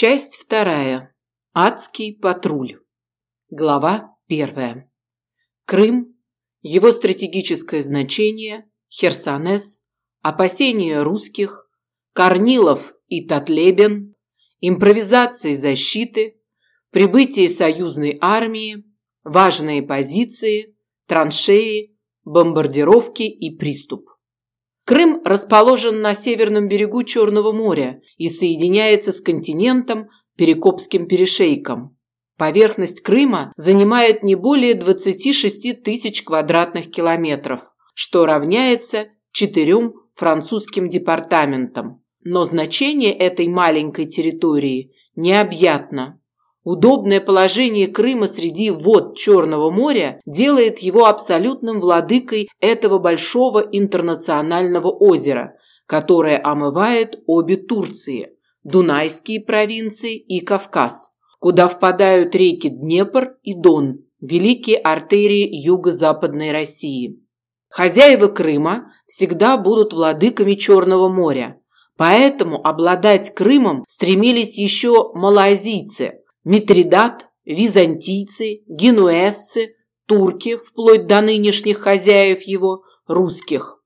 Часть вторая. Адский патруль. Глава первая. Крым, его стратегическое значение, Херсонес, опасения русских, Корнилов и Татлебен, импровизации защиты, прибытие союзной армии, важные позиции, траншеи, бомбардировки и приступ. Крым расположен на северном берегу Черного моря и соединяется с континентом Перекопским перешейком. Поверхность Крыма занимает не более 26 тысяч квадратных километров, что равняется четырем французским департаментам. Но значение этой маленькой территории необъятно. Удобное положение Крыма среди вод Черного моря делает его абсолютным владыкой этого большого интернационального озера, которое омывает обе Турции – Дунайские провинции и Кавказ, куда впадают реки Днепр и Дон, великие артерии юго-западной России. Хозяева Крыма всегда будут владыками Черного моря, поэтому обладать Крымом стремились еще малайзийцы – Митридат, византийцы, генуэзцы, турки, вплоть до нынешних хозяев его, русских.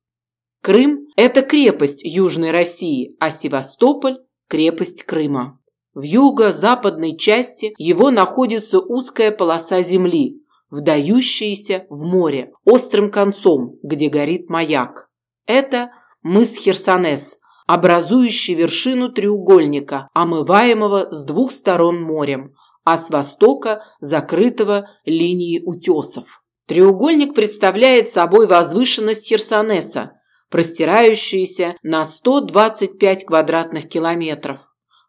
Крым – это крепость Южной России, а Севастополь – крепость Крыма. В юго-западной части его находится узкая полоса земли, вдающаяся в море, острым концом, где горит маяк. Это мыс Херсонес, образующий вершину треугольника, омываемого с двух сторон морем, а с востока закрытого линией утесов. Треугольник представляет собой возвышенность Херсонеса, простирающуюся на 125 квадратных километров.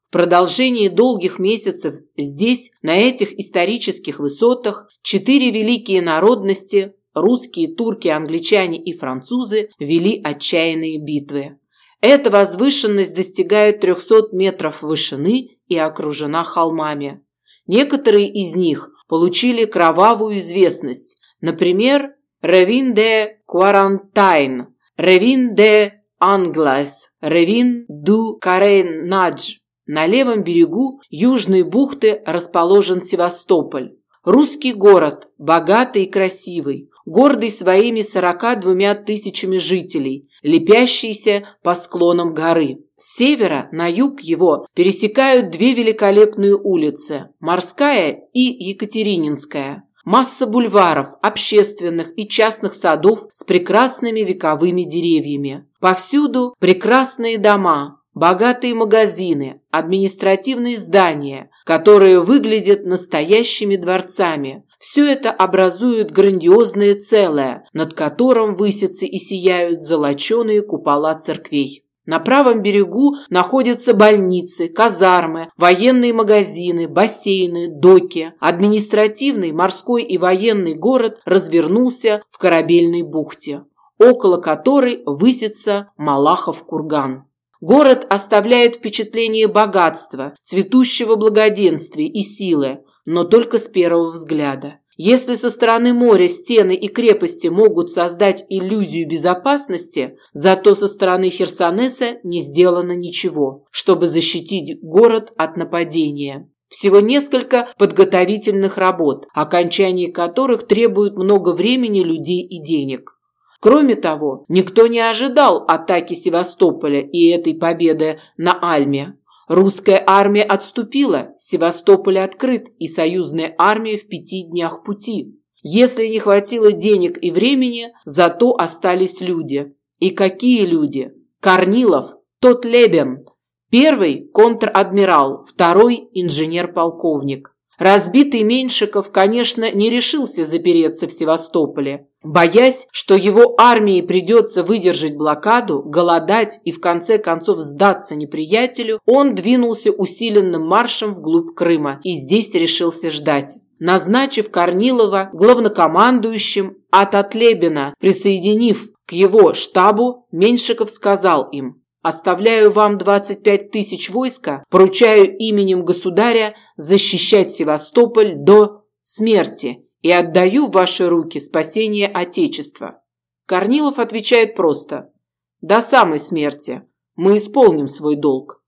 В продолжении долгих месяцев здесь, на этих исторических высотах, четыре великие народности – русские, турки, англичане и французы – вели отчаянные битвы. Эта возвышенность достигает 300 метров вышины и окружена холмами. Некоторые из них получили кровавую известность. Например, Ревин де Кварантайн, Ревин де Англас, Ревин ду Каренадж. На левом берегу Южной бухты расположен Севастополь. Русский город, богатый и красивый, гордый своими 42 тысячами жителей, лепящийся по склонам горы. С севера на юг его пересекают две великолепные улицы – Морская и Екатерининская. Масса бульваров, общественных и частных садов с прекрасными вековыми деревьями. Повсюду прекрасные дома, богатые магазины, административные здания, которые выглядят настоящими дворцами, все это образует грандиозное целое, над которым высятся и сияют золоченые купола церквей. На правом берегу находятся больницы, казармы, военные магазины, бассейны, доки. Административный, морской и военный город развернулся в корабельной бухте, около которой высится Малахов курган. Город оставляет впечатление богатства, цветущего благоденствия и силы, но только с первого взгляда. Если со стороны моря стены и крепости могут создать иллюзию безопасности, зато со стороны Херсонеса не сделано ничего, чтобы защитить город от нападения. Всего несколько подготовительных работ, окончание которых требует много времени, людей и денег. Кроме того, никто не ожидал атаки Севастополя и этой победы на Альме. Русская армия отступила, Севастополь открыт, и союзная армия в пяти днях пути. Если не хватило денег и времени, зато остались люди. И какие люди? Корнилов, тот Лебен. Первый – контр-адмирал, второй – инженер-полковник. Разбитый Меньшиков, конечно, не решился запереться в Севастополе. Боясь, что его армии придется выдержать блокаду, голодать и в конце концов сдаться неприятелю, он двинулся усиленным маршем вглубь Крыма и здесь решился ждать. Назначив Корнилова главнокомандующим, а Татлебина присоединив к его штабу, Меньшиков сказал им Оставляю вам 25 тысяч войска, поручаю именем государя защищать Севастополь до смерти и отдаю в ваши руки спасение Отечества. Корнилов отвечает просто. До самой смерти. Мы исполним свой долг.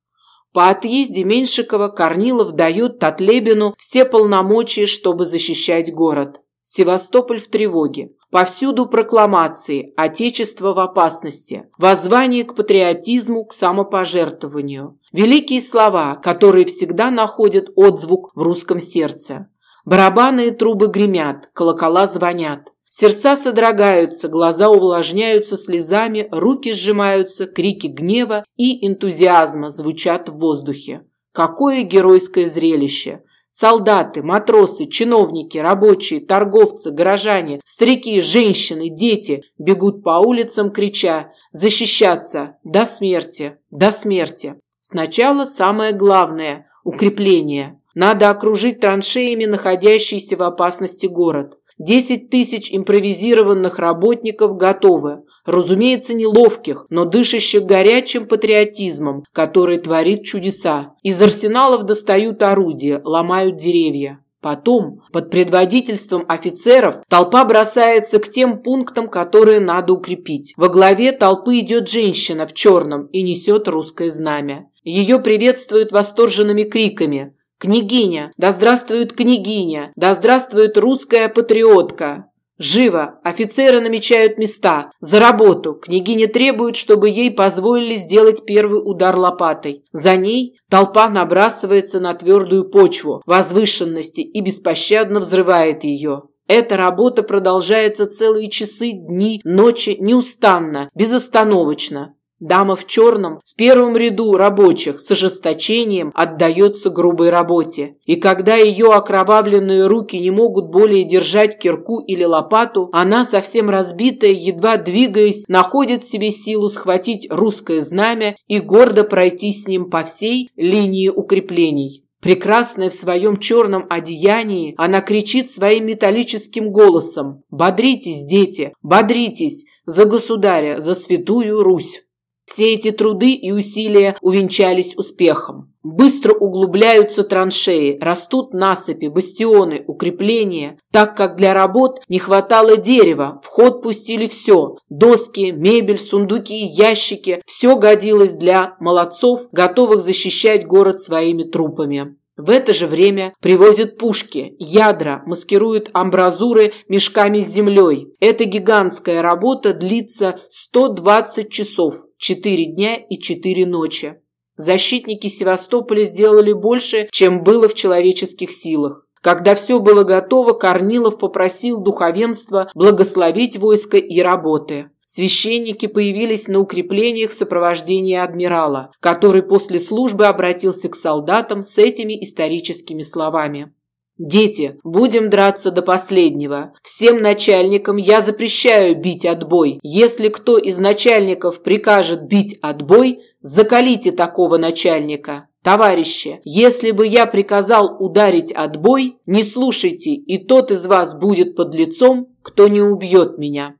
По отъезде Меньшикова Корнилов дает Татлебину все полномочия, чтобы защищать город. Севастополь в тревоге. Повсюду прокламации «Отечество в опасности», воззвание к патриотизму, к самопожертвованию. Великие слова, которые всегда находят отзвук в русском сердце. Барабаны и трубы гремят, колокола звонят. Сердца содрогаются, глаза увлажняются слезами, руки сжимаются, крики гнева и энтузиазма звучат в воздухе. Какое геройское зрелище! Солдаты, матросы, чиновники, рабочие, торговцы, горожане, старики, женщины, дети бегут по улицам, крича «Защищаться! До смерти! До смерти!» Сначала самое главное – укрепление. Надо окружить траншеями находящийся в опасности город. Десять тысяч импровизированных работников готовы. Разумеется, неловких, но дышащих горячим патриотизмом, который творит чудеса. Из арсеналов достают орудия, ломают деревья. Потом, под предводительством офицеров, толпа бросается к тем пунктам, которые надо укрепить. Во главе толпы идет женщина в черном и несет русское знамя. Ее приветствуют восторженными криками. «Княгиня! Да здравствует княгиня! Да здравствует русская патриотка!» Живо! Офицеры намечают места. За работу. Княгиня требует, чтобы ей позволили сделать первый удар лопатой. За ней толпа набрасывается на твердую почву возвышенности и беспощадно взрывает ее. Эта работа продолжается целые часы, дни, ночи, неустанно, безостановочно. Дама в черном в первом ряду рабочих с ожесточением отдается грубой работе. И когда ее окровавленные руки не могут более держать кирку или лопату, она, совсем разбитая, едва двигаясь, находит в себе силу схватить русское знамя и гордо пройти с ним по всей линии укреплений. Прекрасная в своем черном одеянии, она кричит своим металлическим голосом «Бодритесь, дети, бодритесь! За государя, за святую Русь!» Все эти труды и усилия увенчались успехом. Быстро углубляются траншеи, растут насыпи, бастионы, укрепления. Так как для работ не хватало дерева, в ход пустили все. Доски, мебель, сундуки, ящики. Все годилось для молодцов, готовых защищать город своими трупами. В это же время привозят пушки, ядра, маскируют амбразуры мешками с землей. Эта гигантская работа длится 120 часов, 4 дня и 4 ночи. Защитники Севастополя сделали больше, чем было в человеческих силах. Когда все было готово, Корнилов попросил духовенство благословить войско и работы. Священники появились на укреплениях в сопровождении адмирала, который после службы обратился к солдатам с этими историческими словами. «Дети, будем драться до последнего. Всем начальникам я запрещаю бить отбой. Если кто из начальников прикажет бить отбой, закалите такого начальника. Товарищи, если бы я приказал ударить отбой, не слушайте, и тот из вас будет под лицом, кто не убьет меня».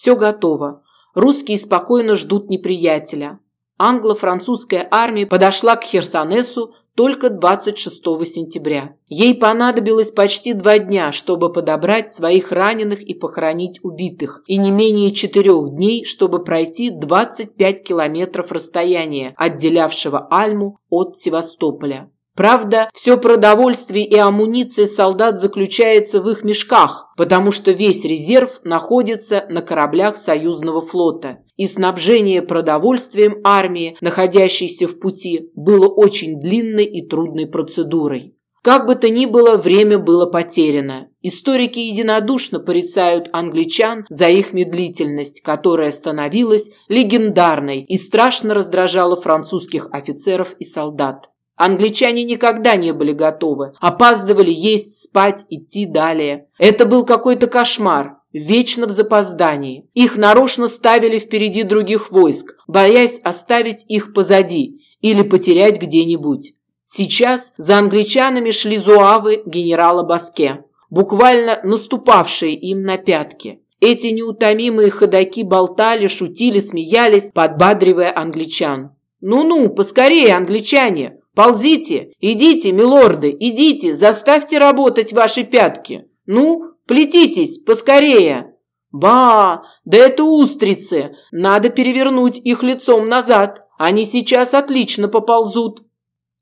Все готово. Русские спокойно ждут неприятеля. Англо-французская армия подошла к Херсонесу только 26 сентября. Ей понадобилось почти два дня, чтобы подобрать своих раненых и похоронить убитых, и не менее четырех дней, чтобы пройти 25 километров расстояния, отделявшего Альму от Севастополя. Правда, все продовольствие и амуниция солдат заключается в их мешках, потому что весь резерв находится на кораблях союзного флота. И снабжение продовольствием армии, находящейся в пути, было очень длинной и трудной процедурой. Как бы то ни было, время было потеряно. Историки единодушно порицают англичан за их медлительность, которая становилась легендарной и страшно раздражала французских офицеров и солдат. Англичане никогда не были готовы. Опаздывали есть, спать, идти далее. Это был какой-то кошмар. Вечно в запоздании. Их нарочно ставили впереди других войск, боясь оставить их позади или потерять где-нибудь. Сейчас за англичанами шли зуавы генерала Баске, буквально наступавшие им на пятки. Эти неутомимые ходаки болтали, шутили, смеялись, подбадривая англичан. «Ну-ну, поскорее, англичане! Ползите, идите, милорды, идите, заставьте работать ваши пятки. Ну, плетитесь, поскорее. Ба, да это устрицы, надо перевернуть их лицом назад, они сейчас отлично поползут.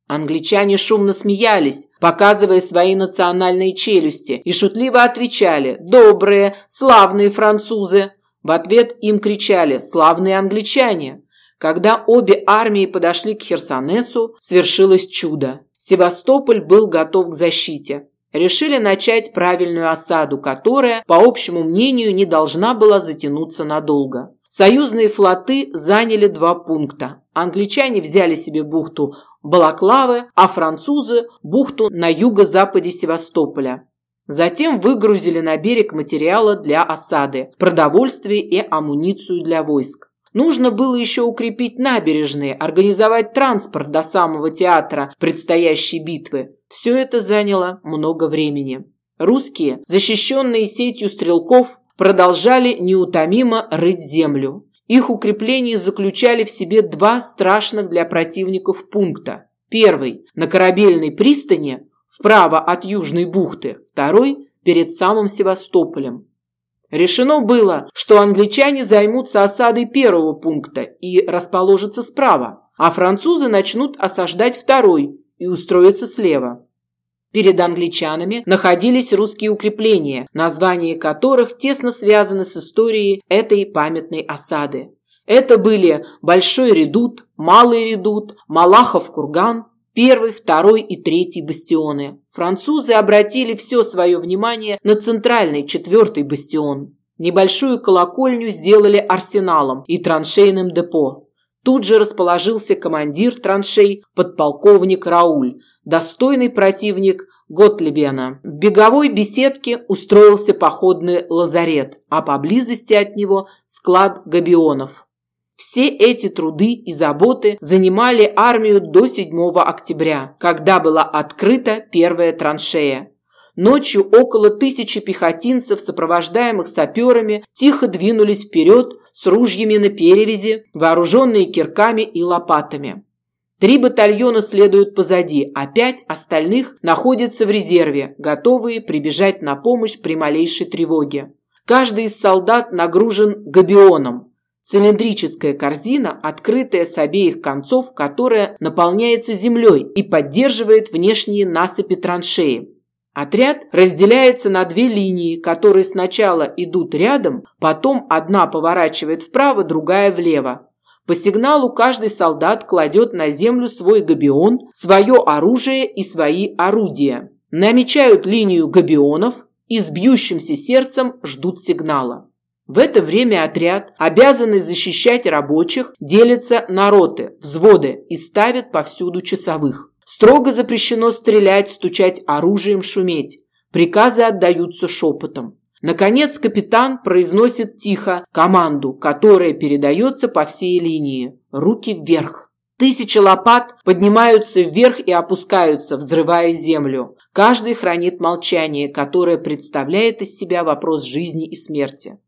Англичане шумно смеялись, показывая свои национальные челюсти, и шутливо отвечали «Добрые, славные французы!». В ответ им кричали «Славные англичане!». Когда обе армии подошли к Херсонесу, свершилось чудо. Севастополь был готов к защите. Решили начать правильную осаду, которая, по общему мнению, не должна была затянуться надолго. Союзные флоты заняли два пункта. Англичане взяли себе бухту Балаклавы, а французы – бухту на юго-западе Севастополя. Затем выгрузили на берег материала для осады, продовольствие и амуницию для войск. Нужно было еще укрепить набережные, организовать транспорт до самого театра предстоящей битвы. Все это заняло много времени. Русские, защищенные сетью стрелков, продолжали неутомимо рыть землю. Их укрепления заключали в себе два страшных для противников пункта. Первый – на корабельной пристани, вправо от Южной бухты. Второй – перед самым Севастополем. Решено было, что англичане займутся осадой первого пункта и расположатся справа, а французы начнут осаждать второй и устроятся слева. Перед англичанами находились русские укрепления, названия которых тесно связаны с историей этой памятной осады. Это были Большой Редут, Малый Редут, Малахов курган, первый, второй и третий бастионы. Французы обратили все свое внимание на центральный, четвертый бастион. Небольшую колокольню сделали арсеналом и траншейным депо. Тут же расположился командир траншей, подполковник Рауль, достойный противник Готлибена. В беговой беседке устроился походный лазарет, а поблизости от него склад габионов. Все эти труды и заботы занимали армию до 7 октября, когда была открыта первая траншея. Ночью около тысячи пехотинцев, сопровождаемых саперами, тихо двинулись вперед с ружьями на перевязи, вооруженные кирками и лопатами. Три батальона следуют позади, а пять остальных находятся в резерве, готовые прибежать на помощь при малейшей тревоге. Каждый из солдат нагружен габионом. Цилиндрическая корзина, открытая с обеих концов, которая наполняется землей и поддерживает внешние насыпи траншеи. Отряд разделяется на две линии, которые сначала идут рядом, потом одна поворачивает вправо, другая влево. По сигналу каждый солдат кладет на землю свой габион, свое оружие и свои орудия. Намечают линию габионов и с бьющимся сердцем ждут сигнала. В это время отряд, обязанный защищать рабочих, делится на роты, взводы и ставит повсюду часовых. Строго запрещено стрелять, стучать оружием, шуметь. Приказы отдаются шепотом. Наконец капитан произносит тихо команду, которая передается по всей линии. Руки вверх. Тысячи лопат поднимаются вверх и опускаются, взрывая землю. Каждый хранит молчание, которое представляет из себя вопрос жизни и смерти.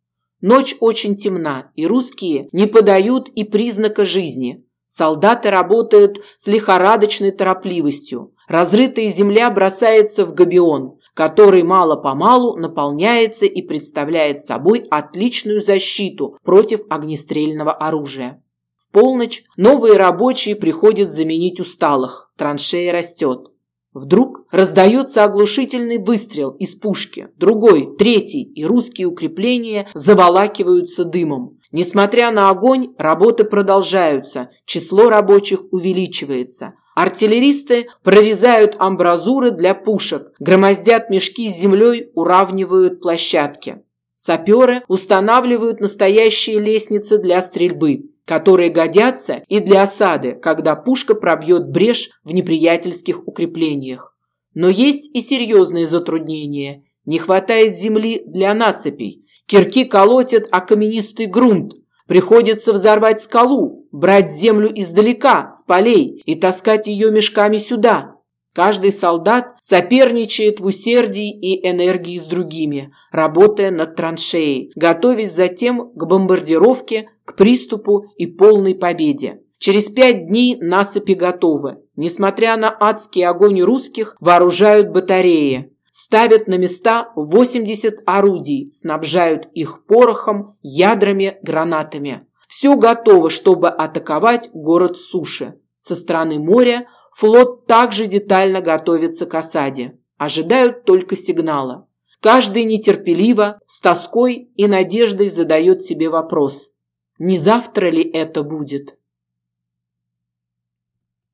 Ночь очень темна, и русские не подают и признака жизни. Солдаты работают с лихорадочной торопливостью. Разрытая земля бросается в габион который мало-помалу наполняется и представляет собой отличную защиту против огнестрельного оружия. В полночь новые рабочие приходят заменить усталых, траншея растет. Вдруг раздается оглушительный выстрел из пушки, другой, третий, и русские укрепления заволакиваются дымом. Несмотря на огонь, работы продолжаются, число рабочих увеличивается – Артиллеристы прорезают амбразуры для пушек, громоздят мешки с землей, уравнивают площадки. Саперы устанавливают настоящие лестницы для стрельбы, которые годятся и для осады, когда пушка пробьет брешь в неприятельских укреплениях. Но есть и серьезные затруднения. Не хватает земли для насыпей. Кирки колотят о каменистый грунт, Приходится взорвать скалу, брать землю издалека, с полей, и таскать ее мешками сюда. Каждый солдат соперничает в усердии и энергии с другими, работая над траншеей, готовясь затем к бомбардировке, к приступу и полной победе. Через пять дней насыпи готовы. Несмотря на адский огонь русских, вооружают батареи ставят на места 80 орудий, снабжают их порохом, ядрами, гранатами. Все готово, чтобы атаковать город суши. Со стороны моря Флот также детально готовится к осаде. Ожидают только сигнала. Каждый нетерпеливо, с тоской и надеждой задает себе вопрос: не завтра ли это будет?